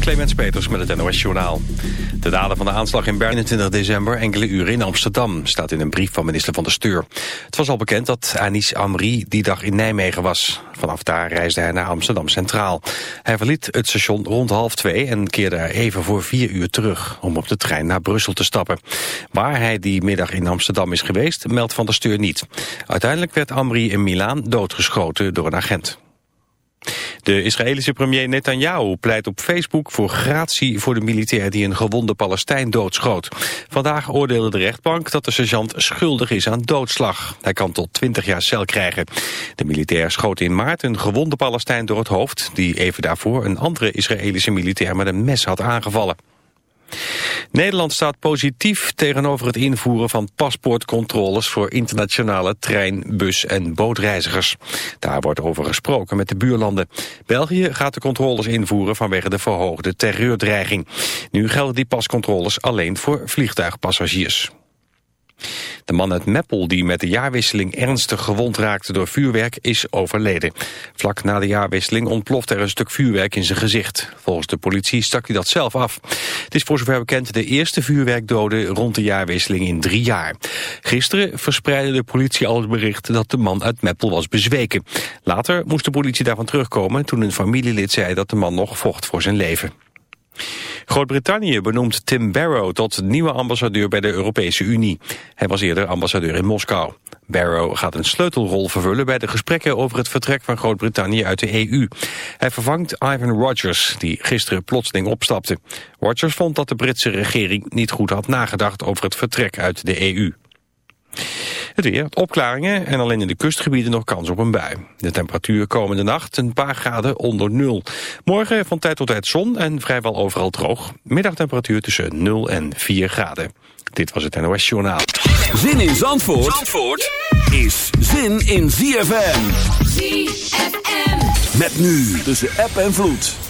Clemens Peters met het NOS Journaal. De dader van de aanslag in Berlijn 20 december enkele uren in Amsterdam... staat in een brief van minister van de Steur. Het was al bekend dat Anis Amri die dag in Nijmegen was. Vanaf daar reisde hij naar Amsterdam Centraal. Hij verliet het station rond half twee en keerde er even voor vier uur terug... om op de trein naar Brussel te stappen. Waar hij die middag in Amsterdam is geweest, meldt van de Steur niet. Uiteindelijk werd Amri in Milaan doodgeschoten door een agent. De Israëlische premier Netanyahu pleit op Facebook voor gratie voor de militair die een gewonde Palestijn doodschoot. Vandaag oordeelde de rechtbank dat de sergeant schuldig is aan doodslag. Hij kan tot 20 jaar cel krijgen. De militair schoot in maart een gewonde Palestijn door het hoofd... die even daarvoor een andere Israëlische militair met een mes had aangevallen. Nederland staat positief tegenover het invoeren van paspoortcontroles voor internationale trein, bus en bootreizigers. Daar wordt over gesproken met de buurlanden. België gaat de controles invoeren vanwege de verhoogde terreurdreiging. Nu gelden die pascontroles alleen voor vliegtuigpassagiers. De man uit Meppel die met de jaarwisseling ernstig gewond raakte door vuurwerk is overleden. Vlak na de jaarwisseling ontplofte er een stuk vuurwerk in zijn gezicht. Volgens de politie stak hij dat zelf af. Het is voor zover bekend de eerste vuurwerkdode rond de jaarwisseling in drie jaar. Gisteren verspreidde de politie al het bericht dat de man uit Meppel was bezweken. Later moest de politie daarvan terugkomen toen een familielid zei dat de man nog vocht voor zijn leven. Groot-Brittannië benoemt Tim Barrow tot nieuwe ambassadeur bij de Europese Unie. Hij was eerder ambassadeur in Moskou. Barrow gaat een sleutelrol vervullen bij de gesprekken over het vertrek van Groot-Brittannië uit de EU. Hij vervangt Ivan Rogers, die gisteren plotseling opstapte. Rogers vond dat de Britse regering niet goed had nagedacht over het vertrek uit de EU. Het weer, opklaringen en alleen in de kustgebieden nog kans op een bui. De temperatuur komende nacht een paar graden onder nul. Morgen van tijd tot tijd zon en vrijwel overal droog. Middagtemperatuur tussen 0 en 4 graden. Dit was het NOS Journaal. Zin in Zandvoort, Zandvoort is zin in ZFM. ZFM. Met nu tussen app en vloed.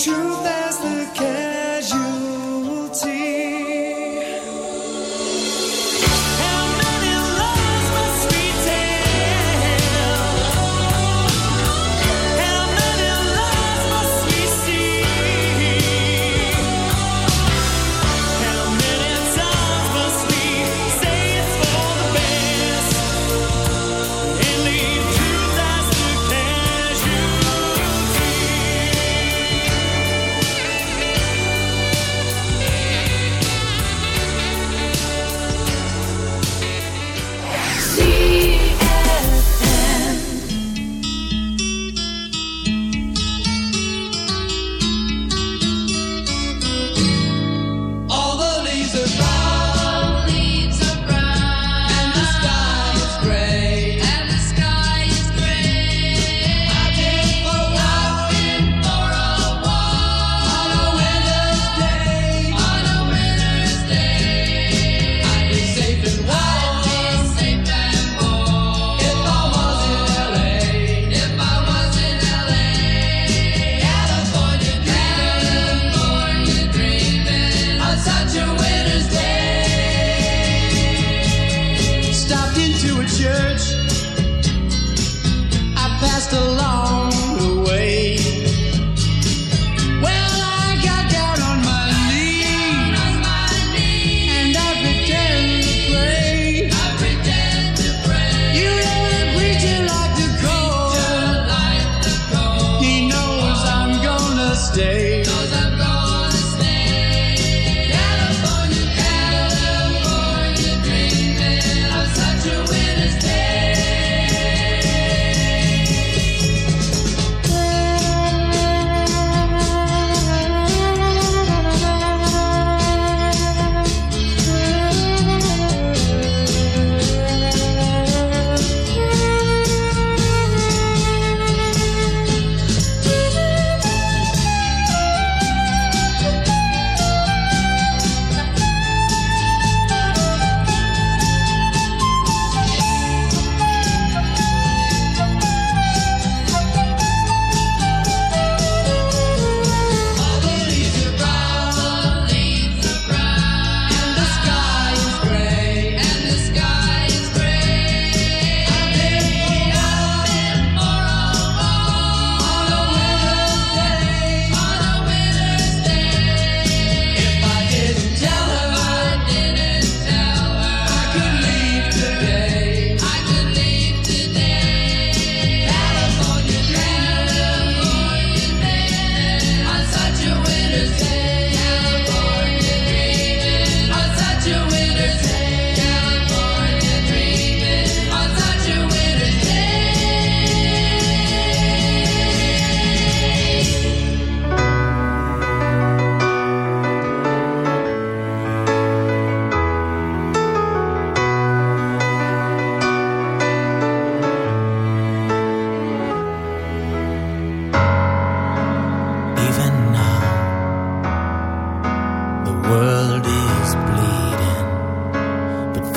true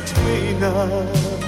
between us.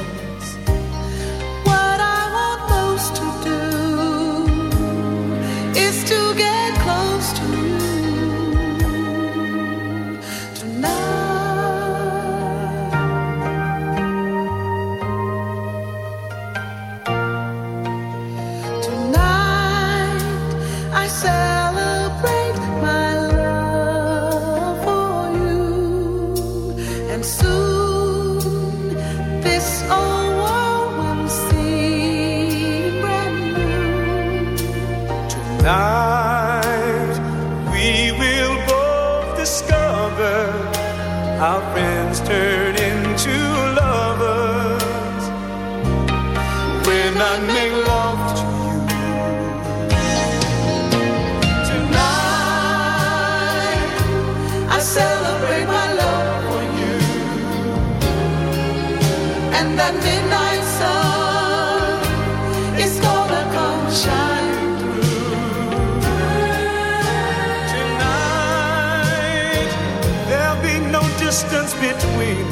between